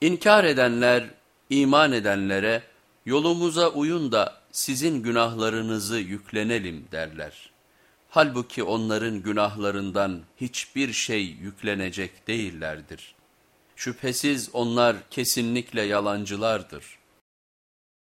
İnkar edenler, iman edenlere yolumuza uyun da sizin günahlarınızı yüklenelim derler. Halbuki onların günahlarından hiçbir şey yüklenecek değillerdir. Şüphesiz onlar kesinlikle yalancılardır.